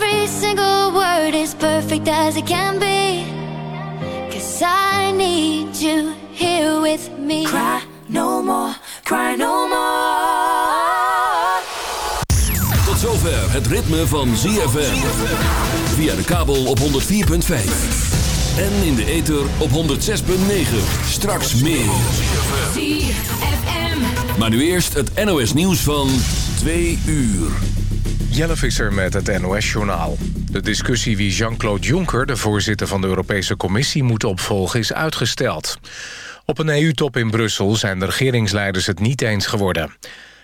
every single word is perfect as it can be. Cause I need you here with me. Cry no more, cry no more. Tot zover het ritme van ZFM. Via de kabel op 104.5. En in de ether op 106.9. Straks meer. Maar nu eerst het NOS nieuws van 2 uur. Jelle Visser met het NOS-journaal. De discussie wie Jean-Claude Juncker, de voorzitter van de Europese Commissie, moet opvolgen is uitgesteld. Op een EU-top in Brussel zijn de regeringsleiders het niet eens geworden.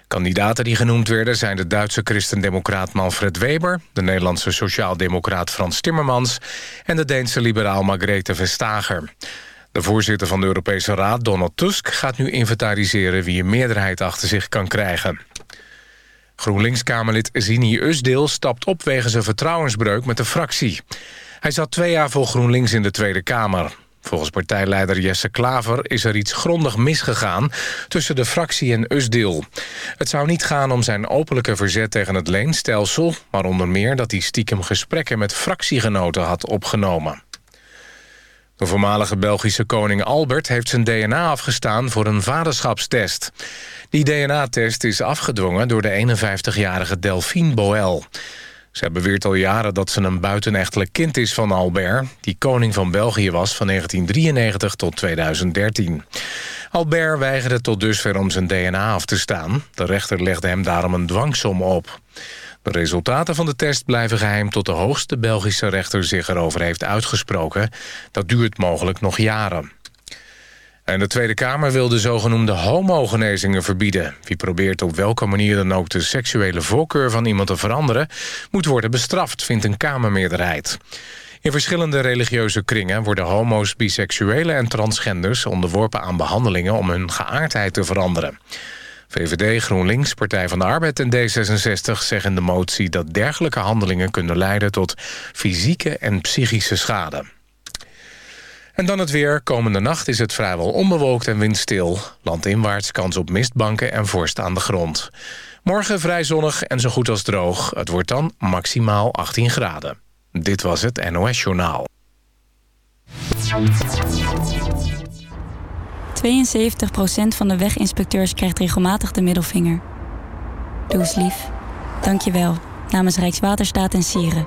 Kandidaten die genoemd werden zijn de Duitse christendemocraat Manfred Weber... de Nederlandse sociaaldemocraat Frans Timmermans... en de Deense liberaal Margrethe Vestager. De voorzitter van de Europese Raad, Donald Tusk, gaat nu inventariseren... wie een meerderheid achter zich kan krijgen. GroenLinks-Kamerlid Zini Usdeel stapt op wegens een vertrouwensbreuk met de fractie. Hij zat twee jaar voor GroenLinks in de Tweede Kamer. Volgens partijleider Jesse Klaver is er iets grondig misgegaan tussen de fractie en Usdeel. Het zou niet gaan om zijn openlijke verzet tegen het leenstelsel... maar onder meer dat hij stiekem gesprekken met fractiegenoten had opgenomen. De voormalige Belgische koning Albert heeft zijn DNA afgestaan voor een vaderschapstest. Die DNA-test is afgedwongen door de 51-jarige Delphine Boel. Zij beweert al jaren dat ze een buitenechtelijk kind is van Albert... die koning van België was van 1993 tot 2013. Albert weigerde tot dusver om zijn DNA af te staan. De rechter legde hem daarom een dwangsom op. De resultaten van de test blijven geheim tot de hoogste Belgische rechter zich erover heeft uitgesproken. Dat duurt mogelijk nog jaren. En de Tweede Kamer wil de zogenoemde homogenezingen verbieden. Wie probeert op welke manier dan ook de seksuele voorkeur van iemand te veranderen... moet worden bestraft, vindt een Kamermeerderheid. In verschillende religieuze kringen worden homo's, biseksuelen en transgenders... onderworpen aan behandelingen om hun geaardheid te veranderen. VVD, GroenLinks, Partij van de Arbeid en D66 zeggen de motie... dat dergelijke handelingen kunnen leiden tot fysieke en psychische schade. En dan het weer. Komende nacht is het vrijwel onbewolkt en windstil. Landinwaarts kans op mistbanken en vorst aan de grond. Morgen vrij zonnig en zo goed als droog. Het wordt dan maximaal 18 graden. Dit was het NOS Journaal. 72% van de weginspecteurs krijgt regelmatig de middelvinger. Doe eens lief. Dank je wel. Namens Rijkswaterstaat en Sieren.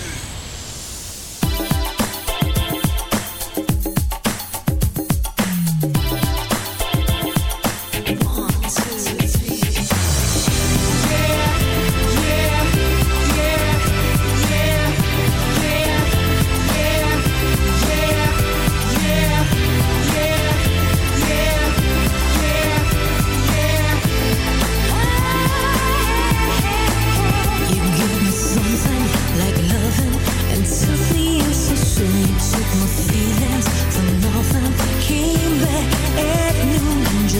In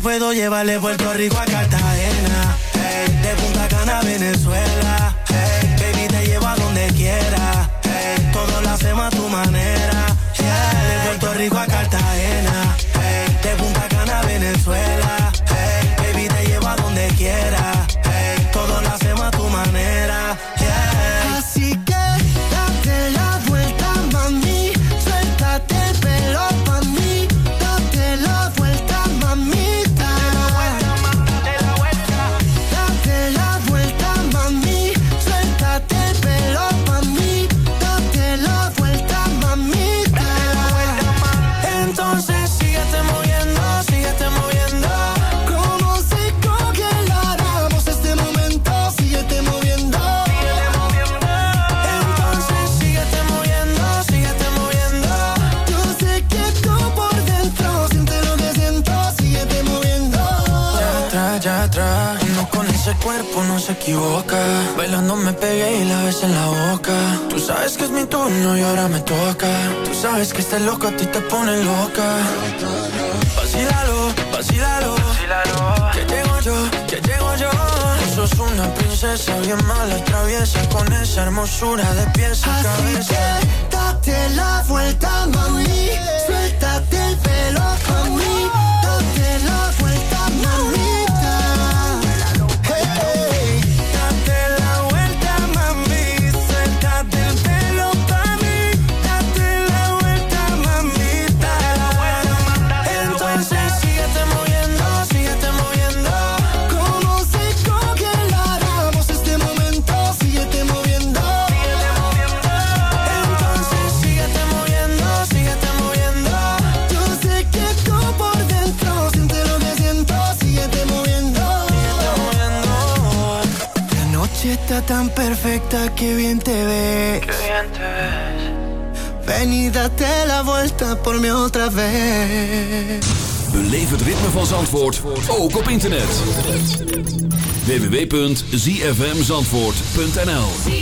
puedo llevar de Puerto Rico a Cartagena, de Punta Cana a Venezuela, baby te llevo a donde quiera, hey, todo lo hacemos a tu manera, de Puerto Rico a Cartagena, de Punta Cana a Venezuela. cuerpo no se equivoca. Bailando me pegué y la ves en la boca. Tú sabes que es mi turno y ahora me toca. Tú sabes que este loco a ti te pone loca. Vacílalo, vacílalo. Que llego yo, que llego yo. Tú sos una princesa bien mala, traviesa. Con esa hermosura de pies a Que date la vuelta tan perfecta, que bien te ves. Qué bien te ves. Ven date la vuelta por mí otra vez. Beleef het ritme van Zandvoort ook op internet. www.zfmzandvoort.nl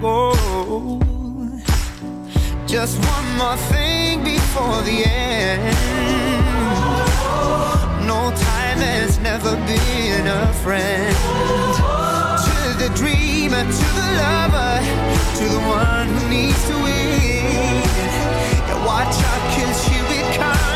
Go. Just one more thing before the end. No time has never been a friend. To the dreamer, to the lover, to the one who needs to win. Yeah, watch out, cause here it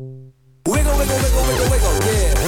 Wiggle, wiggle, wiggle, wiggle, wiggle, yeah.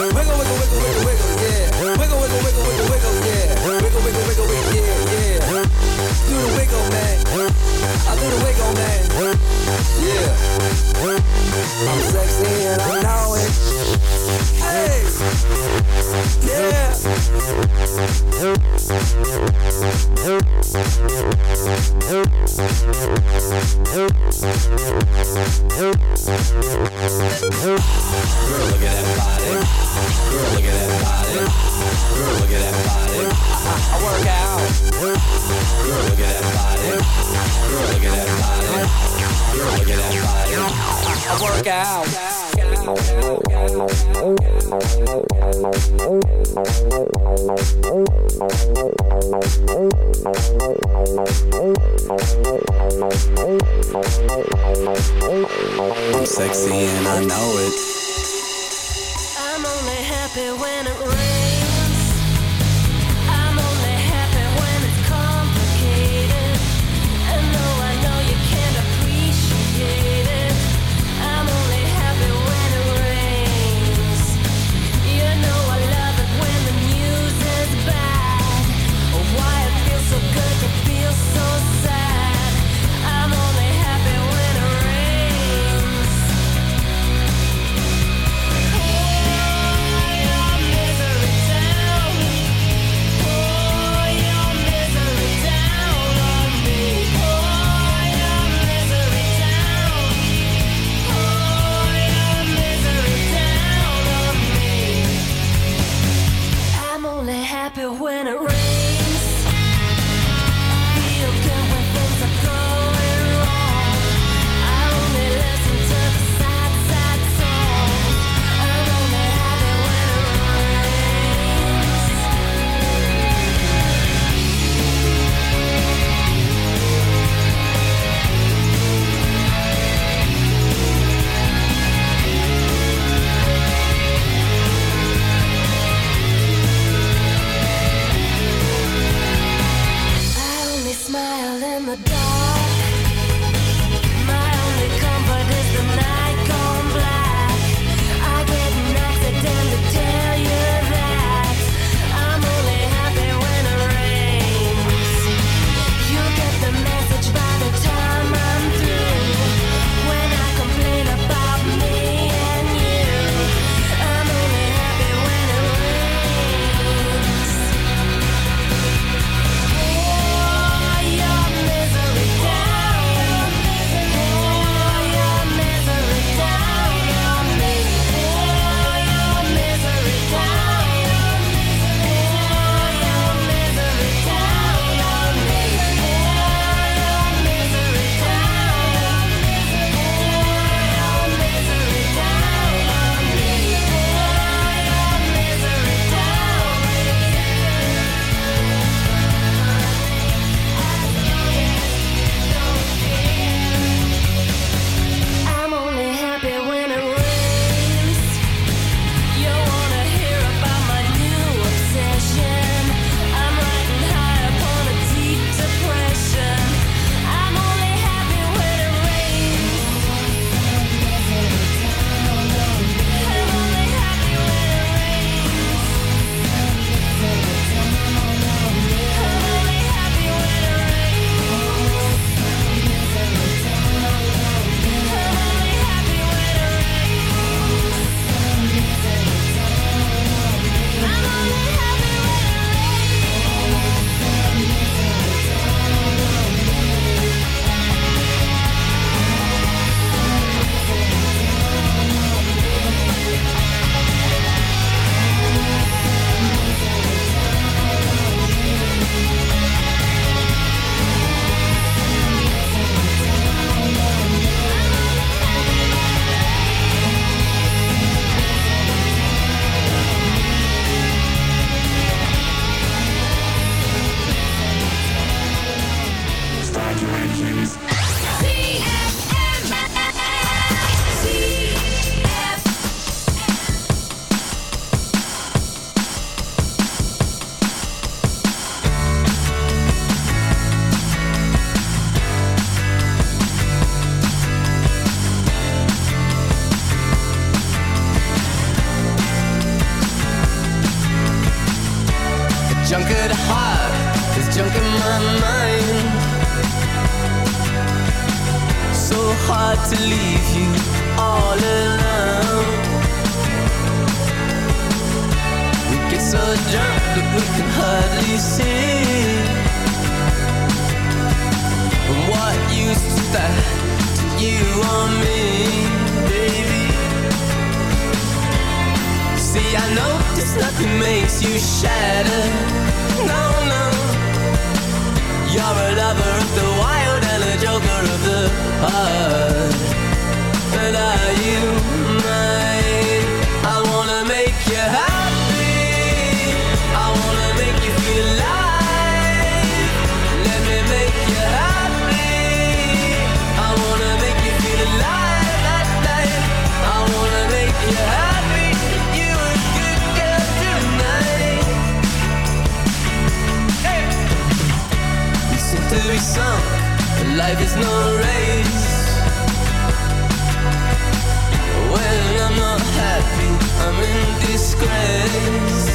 Disgrace.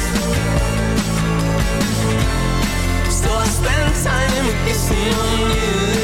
So I spend time kissing on you.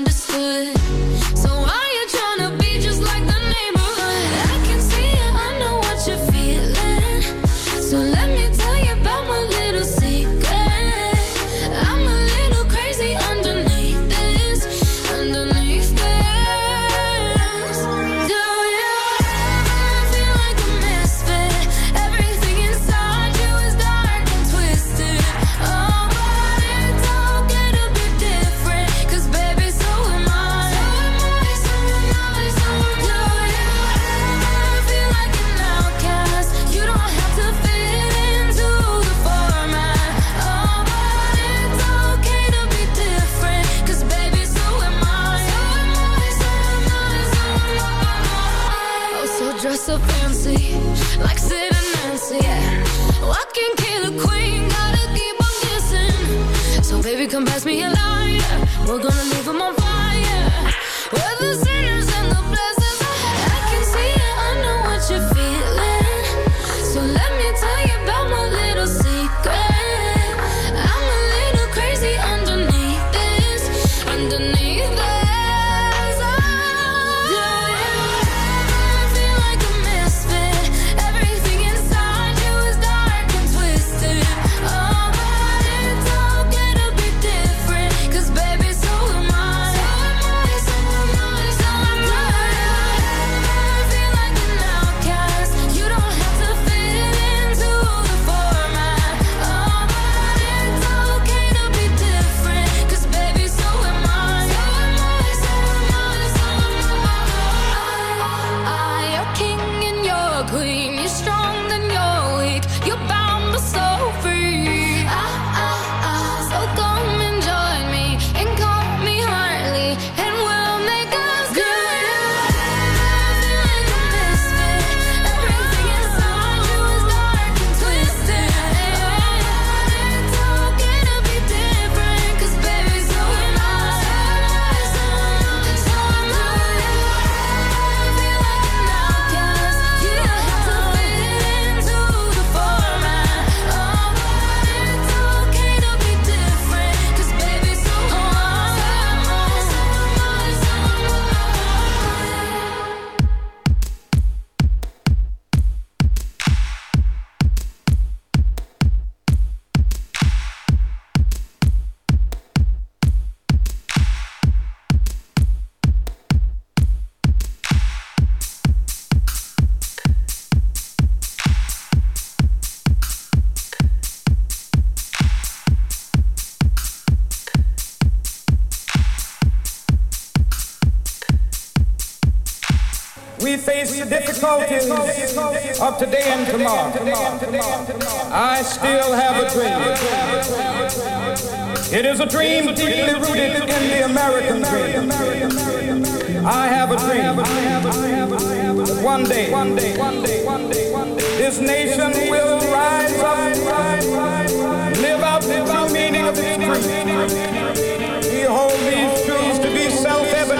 understood. I still have a dream. It is a dream deeply rooted in the American dream. I have a dream. One day, one day, one day, one day, one day, this nation will rise up, live out the true meaning of its dream. We hold these truths to be self-evident.